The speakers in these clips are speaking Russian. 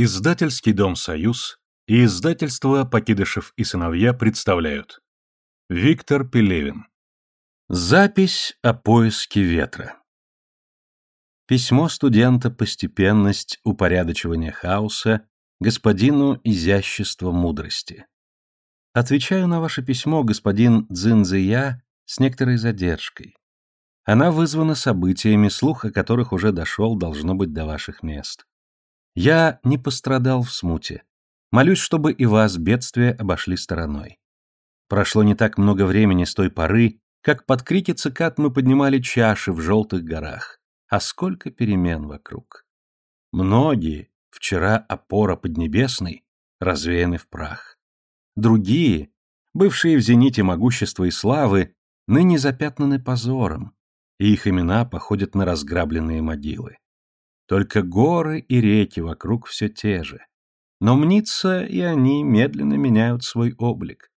Издательский дом «Союз» и издательство «Покидышев и сыновья» представляют Виктор Пелевин Запись о поиске ветра Письмо студента «Постепенность упорядочивания хаоса» господину изящества мудрости. Отвечаю на ваше письмо, господин Цзинзия, с некоторой задержкой. Она вызвана событиями, слух о которых уже дошел, должно быть, до ваших мест. Я не пострадал в смуте. Молюсь, чтобы и вас бедствия обошли стороной. Прошло не так много времени с той поры, как под крики цикад мы поднимали чаши в желтых горах. А сколько перемен вокруг. Многие, вчера опора Поднебесной, развеяны в прах. Другие, бывшие в зените могущества и славы, ныне запятнаны позором, и их имена походят на разграбленные могилы. Только горы и реки вокруг все те же. Но мнится, и они медленно меняют свой облик.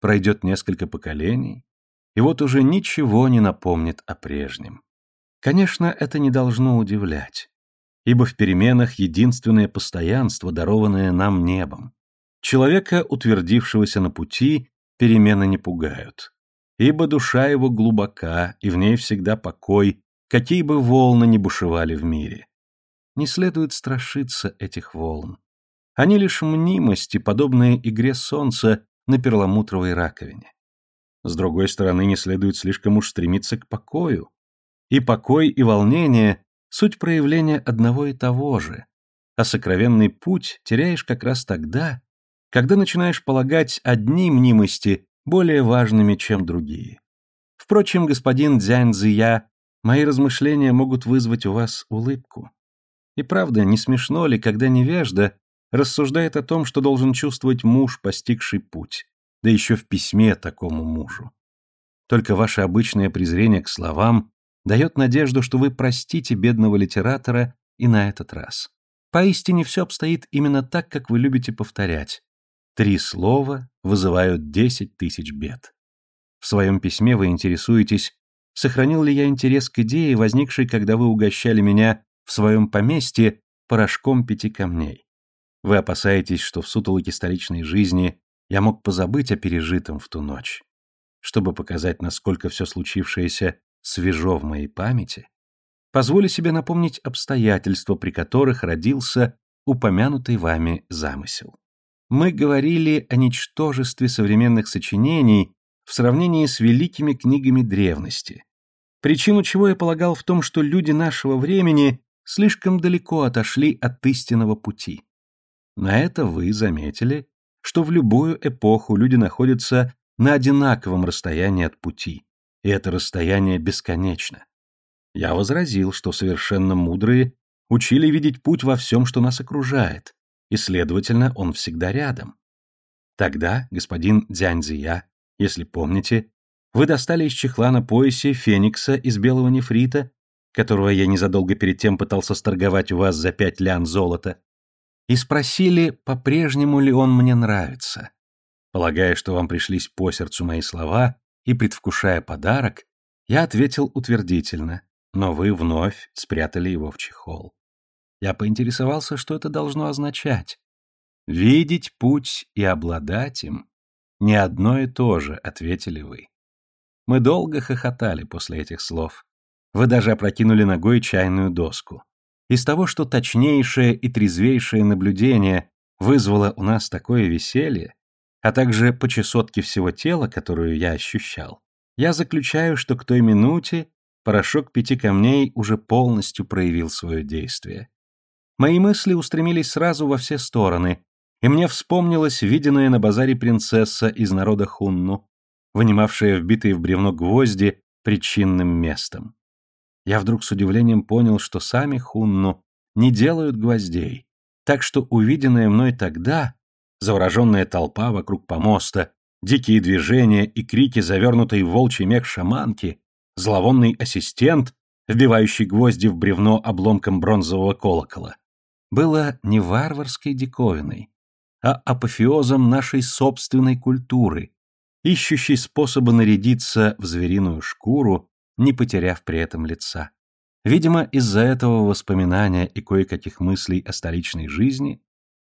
Пройдет несколько поколений, и вот уже ничего не напомнит о прежнем. Конечно, это не должно удивлять, ибо в переменах единственное постоянство, дарованное нам небом. Человека, утвердившегося на пути, перемены не пугают, ибо душа его глубока, и в ней всегда покой, какие бы волны ни бушевали в мире не следует страшиться этих волн. Они лишь мнимости, подобные игре солнца на перламутровой раковине. С другой стороны, не следует слишком уж стремиться к покою. И покой, и волнение — суть проявления одного и того же, а сокровенный путь теряешь как раз тогда, когда начинаешь полагать одни мнимости более важными, чем другие. Впрочем, господин Дзянь Цзия, мои размышления могут вызвать у вас улыбку. И правда, не смешно ли, когда невежда рассуждает о том, что должен чувствовать муж, постигший путь, да еще в письме такому мужу? Только ваше обычное презрение к словам дает надежду, что вы простите бедного литератора и на этот раз. Поистине все обстоит именно так, как вы любите повторять. Три слова вызывают десять тысяч бед. В своем письме вы интересуетесь, сохранил ли я интерес к идее, возникшей, когда вы угощали меня в своем поместье порошком пяти камней. Вы опасаетесь, что в сутолоке столичной жизни я мог позабыть о пережитом в ту ночь. Чтобы показать, насколько все случившееся свежо в моей памяти, позволю себе напомнить обстоятельства, при которых родился упомянутый вами замысел. Мы говорили о ничтожестве современных сочинений в сравнении с великими книгами древности, причину чего я полагал в том, что люди нашего времени слишком далеко отошли от истинного пути. На это вы заметили, что в любую эпоху люди находятся на одинаковом расстоянии от пути, и это расстояние бесконечно. Я возразил, что совершенно мудрые учили видеть путь во всем, что нас окружает, и, следовательно, он всегда рядом. Тогда, господин Дзяньзия, если помните, вы достали из чехла на поясе феникса из белого нефрита которого я незадолго перед тем пытался сторговать у вас за пять лян золота, и спросили, по-прежнему ли он мне нравится. Полагая, что вам пришлись по сердцу мои слова, и предвкушая подарок, я ответил утвердительно, но вы вновь спрятали его в чехол. Я поинтересовался, что это должно означать. «Видеть путь и обладать им — не одно и то же», — ответили вы. Мы долго хохотали после этих слов. Вы даже опрокинули ногой чайную доску. Из того, что точнейшее и трезвейшее наблюдение вызвало у нас такое веселье, а также по чесотке всего тела, которую я ощущал, я заключаю, что к той минуте порошок пяти камней уже полностью проявил свое действие. Мои мысли устремились сразу во все стороны, и мне вспомнилась виденная на базаре принцесса из народа Хунну, вынимавшая вбитые в бревно гвозди причинным местом я вдруг с удивлением понял, что сами хунну не делают гвоздей, так что увиденное мной тогда, завороженная толпа вокруг помоста, дикие движения и крики, завернутой в волчий мех шаманки, зловонный ассистент, вбивающий гвозди в бревно обломком бронзового колокола, было не варварской диковиной, а апофеозом нашей собственной культуры, ищущей способы нарядиться в звериную шкуру не потеряв при этом лица. Видимо, из-за этого воспоминания и кое-каких мыслей о столичной жизни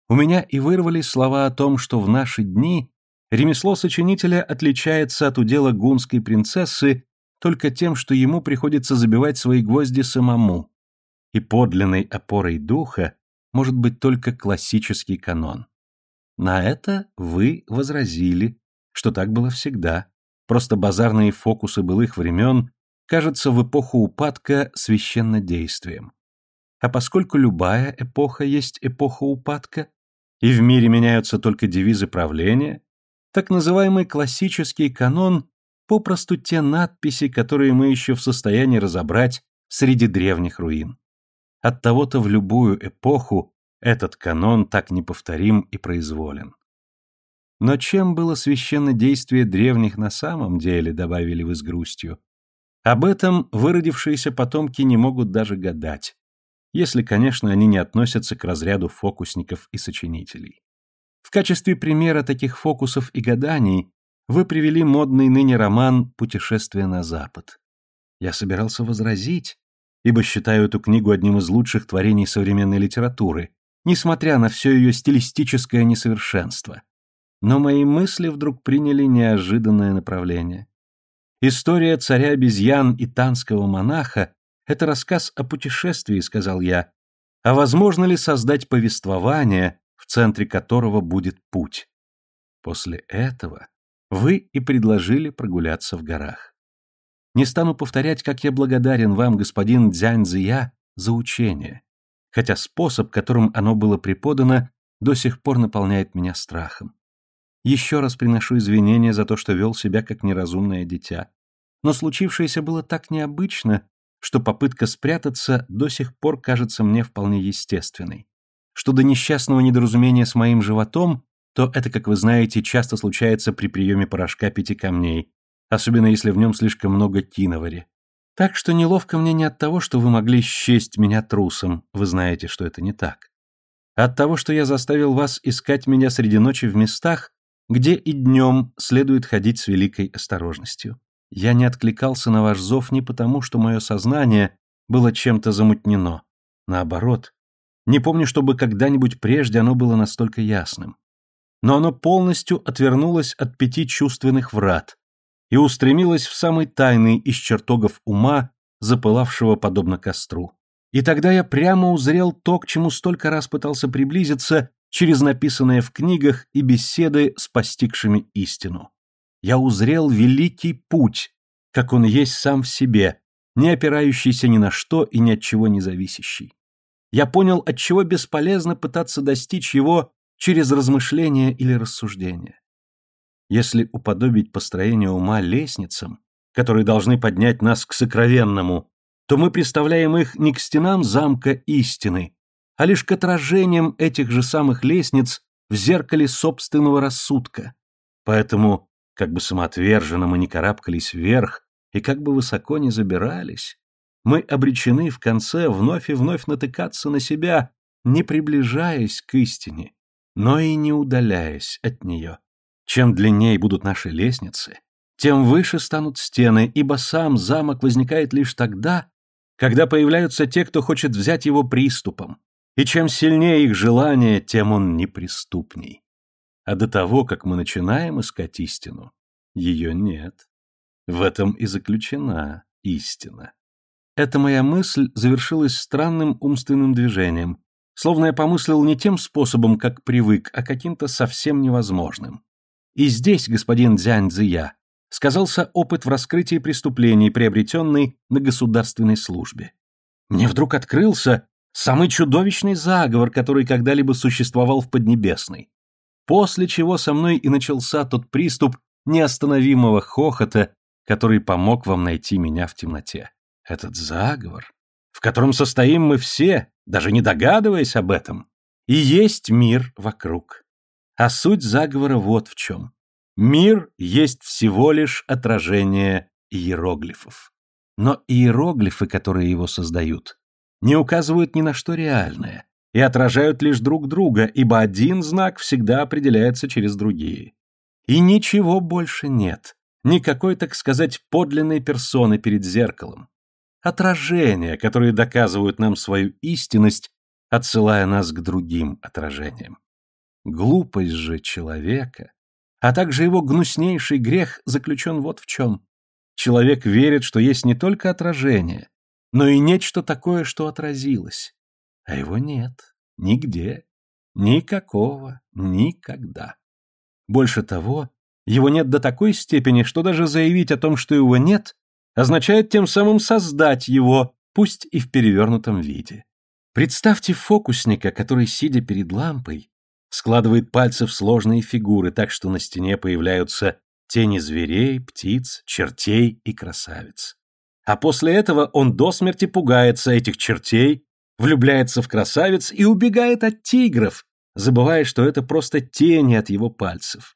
у меня и вырвались слова о том, что в наши дни ремесло сочинителя отличается от удела гунской принцессы только тем, что ему приходится забивать свои гвозди самому, и подлинной опорой духа может быть только классический канон. На это вы возразили, что так было всегда, просто базарные фокусы былых времен кажутся в эпоху упадка священнодействием. А поскольку любая эпоха есть эпоха упадка, и в мире меняются только девизы правления, так называемый классический канон попросту те надписи, которые мы еще в состоянии разобрать среди древних руин. От того-то в любую эпоху этот канон так неповторим и произволен. Но чем было священное действие древних на самом деле, добавили вы с грустью? Об этом выродившиеся потомки не могут даже гадать, если, конечно, они не относятся к разряду фокусников и сочинителей. В качестве примера таких фокусов и гаданий вы привели модный ныне роман «Путешествие на Запад». Я собирался возразить, ибо считаю эту книгу одним из лучших творений современной литературы, несмотря на все ее стилистическое несовершенство. Но мои мысли вдруг приняли неожиданное направление. История царя обезьян и танского монаха — это рассказ о путешествии, сказал я. А возможно ли создать повествование, в центре которого будет путь? После этого вы и предложили прогуляться в горах. Не стану повторять, как я благодарен вам, господин Дзянь Цзия, за учение, хотя способ, которым оно было преподано, до сих пор наполняет меня страхом. Еще раз приношу извинения за то, что вел себя как неразумное дитя. Но случившееся было так необычно, что попытка спрятаться до сих пор кажется мне вполне естественной. Что до несчастного недоразумения с моим животом, то это, как вы знаете, часто случается при приеме порошка пяти камней, особенно если в нем слишком много киновари. Так что неловко мне не от того, что вы могли счесть меня трусом, вы знаете, что это не так. А от того, что я заставил вас искать меня среди ночи в местах, где и днем следует ходить с великой осторожностью. Я не откликался на ваш зов не потому, что мое сознание было чем-то замутнено. Наоборот, не помню, чтобы когда-нибудь прежде оно было настолько ясным. Но оно полностью отвернулось от пяти чувственных врат, и устремилась в самый тайный из чертогов ума, запылавшего подобно костру. И тогда я прямо узрел то, к чему столько раз пытался приблизиться через написанное в книгах и беседы с постигшими истину. Я узрел великий путь, как он есть сам в себе, не опирающийся ни на что и ни от чего не зависящий. Я понял, от чего бесполезно пытаться достичь его через размышления или рассуждения. Если уподобить построение ума лестницам, которые должны поднять нас к сокровенному, то мы представляем их не к стенам замка истины, а лишь к отражениям этих же самых лестниц в зеркале собственного рассудка. Поэтому, как бы самоотверженно мы не карабкались вверх и как бы высоко не забирались, мы обречены в конце вновь и вновь натыкаться на себя, не приближаясь к истине, но и не удаляясь от нее. Чем длиннее будут наши лестницы, тем выше станут стены, ибо сам замок возникает лишь тогда, когда появляются те, кто хочет взять его приступом, и чем сильнее их желание, тем он неприступней. А до того, как мы начинаем искать истину, ее нет. В этом и заключена истина. Эта моя мысль завершилась странным умственным движением, словно я помыслил не тем способом, как привык, а каким-то совсем невозможным. И здесь, господин Дзянь Цзия, сказался опыт в раскрытии преступлений, приобретенный на государственной службе. Мне вдруг открылся самый чудовищный заговор, который когда-либо существовал в Поднебесной. После чего со мной и начался тот приступ неостановимого хохота, который помог вам найти меня в темноте. Этот заговор, в котором состоим мы все, даже не догадываясь об этом, и есть мир вокруг. А суть заговора вот в чем. Мир есть всего лишь отражение иероглифов. Но иероглифы, которые его создают, не указывают ни на что реальное и отражают лишь друг друга, ибо один знак всегда определяется через другие. И ничего больше нет, никакой, так сказать, подлинной персоны перед зеркалом. Отражения, которые доказывают нам свою истинность, отсылая нас к другим отражениям. Глупость же человека, а также его гнуснейший грех заключен вот в чем. Человек верит, что есть не только отражение, но и нечто такое, что отразилось. А его нет. Нигде. Никакого. Никогда. Больше того, его нет до такой степени, что даже заявить о том, что его нет, означает тем самым создать его, пусть и в перевернутом виде. Представьте фокусника, который, сидя перед лампой, складывает пальцы в сложные фигуры, так что на стене появляются тени зверей, птиц, чертей и красавиц. А после этого он до смерти пугается этих чертей, влюбляется в красавиц и убегает от тигров, забывая, что это просто тени от его пальцев.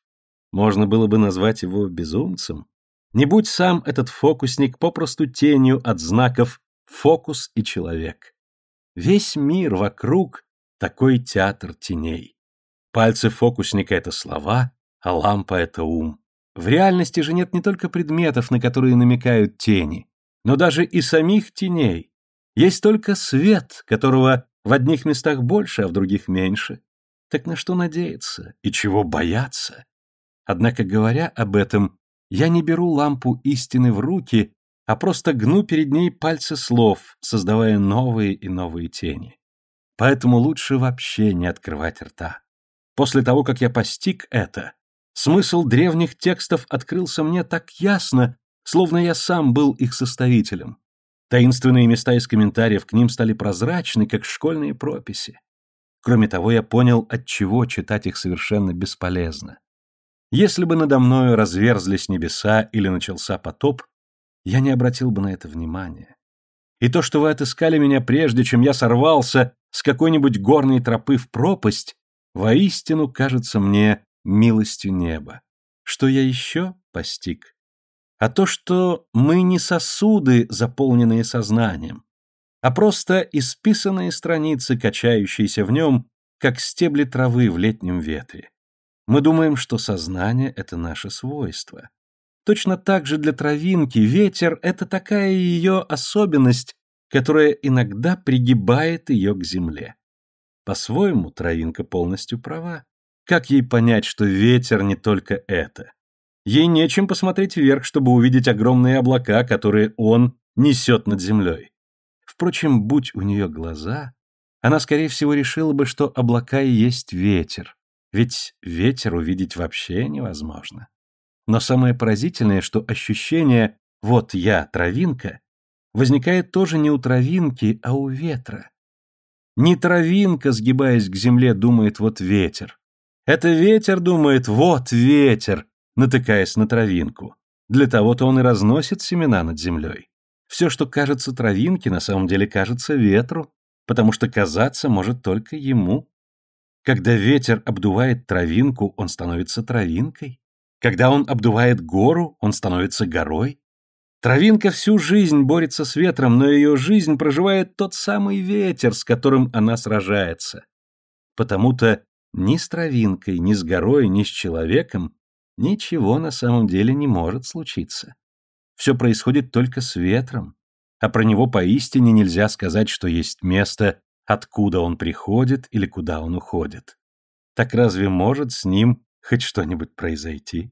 Можно было бы назвать его безумцем. Не будь сам этот фокусник попросту тенью от знаков «фокус» и «человек». Весь мир вокруг — такой театр теней. Пальцы фокусника — это слова, а лампа — это ум. В реальности же нет не только предметов, на которые намекают тени, но даже и самих теней. Есть только свет, которого в одних местах больше, а в других меньше. Так на что надеяться и чего бояться? Однако, говоря об этом, я не беру лампу истины в руки, а просто гну перед ней пальцы слов, создавая новые и новые тени. Поэтому лучше вообще не открывать рта. После того, как я постиг это, смысл древних текстов открылся мне так ясно, словно я сам был их составителем. Таинственные места из комментариев к ним стали прозрачны, как школьные прописи. Кроме того, я понял, от чего читать их совершенно бесполезно. Если бы надо мною разверзлись небеса или начался потоп, я не обратил бы на это внимания. И то, что вы отыскали меня прежде, чем я сорвался с какой-нибудь горной тропы в пропасть, воистину кажется мне милостью неба. Что я еще постиг? А то, что мы не сосуды, заполненные сознанием, а просто исписанные страницы, качающиеся в нем, как стебли травы в летнем ветре. Мы думаем, что сознание — это наше свойство. Точно так же для травинки ветер — это такая ее особенность, которая иногда пригибает ее к земле. По-своему, травинка полностью права. Как ей понять, что ветер не только это? Ей нечем посмотреть вверх, чтобы увидеть огромные облака, которые он несет над землей. Впрочем, будь у нее глаза, она, скорее всего, решила бы, что облака и есть ветер, ведь ветер увидеть вообще невозможно. Но самое поразительное, что ощущение «вот я, травинка» возникает тоже не у травинки, а у ветра. Не травинка, сгибаясь к земле, думает «вот ветер». Это ветер думает «вот ветер», натыкаясь на травинку. Для того-то он и разносит семена над землей. Все, что кажется травинке, на самом деле кажется ветру, потому что казаться может только ему. Когда ветер обдувает травинку, он становится травинкой. Когда он обдувает гору, он становится горой. Травинка всю жизнь борется с ветром, но ее жизнь проживает тот самый ветер, с которым она сражается. Потому-то ни с травинкой, ни с горой, ни с человеком ничего на самом деле не может случиться. Все происходит только с ветром, а про него поистине нельзя сказать, что есть место, откуда он приходит или куда он уходит. Так разве может с ним хоть что-нибудь произойти?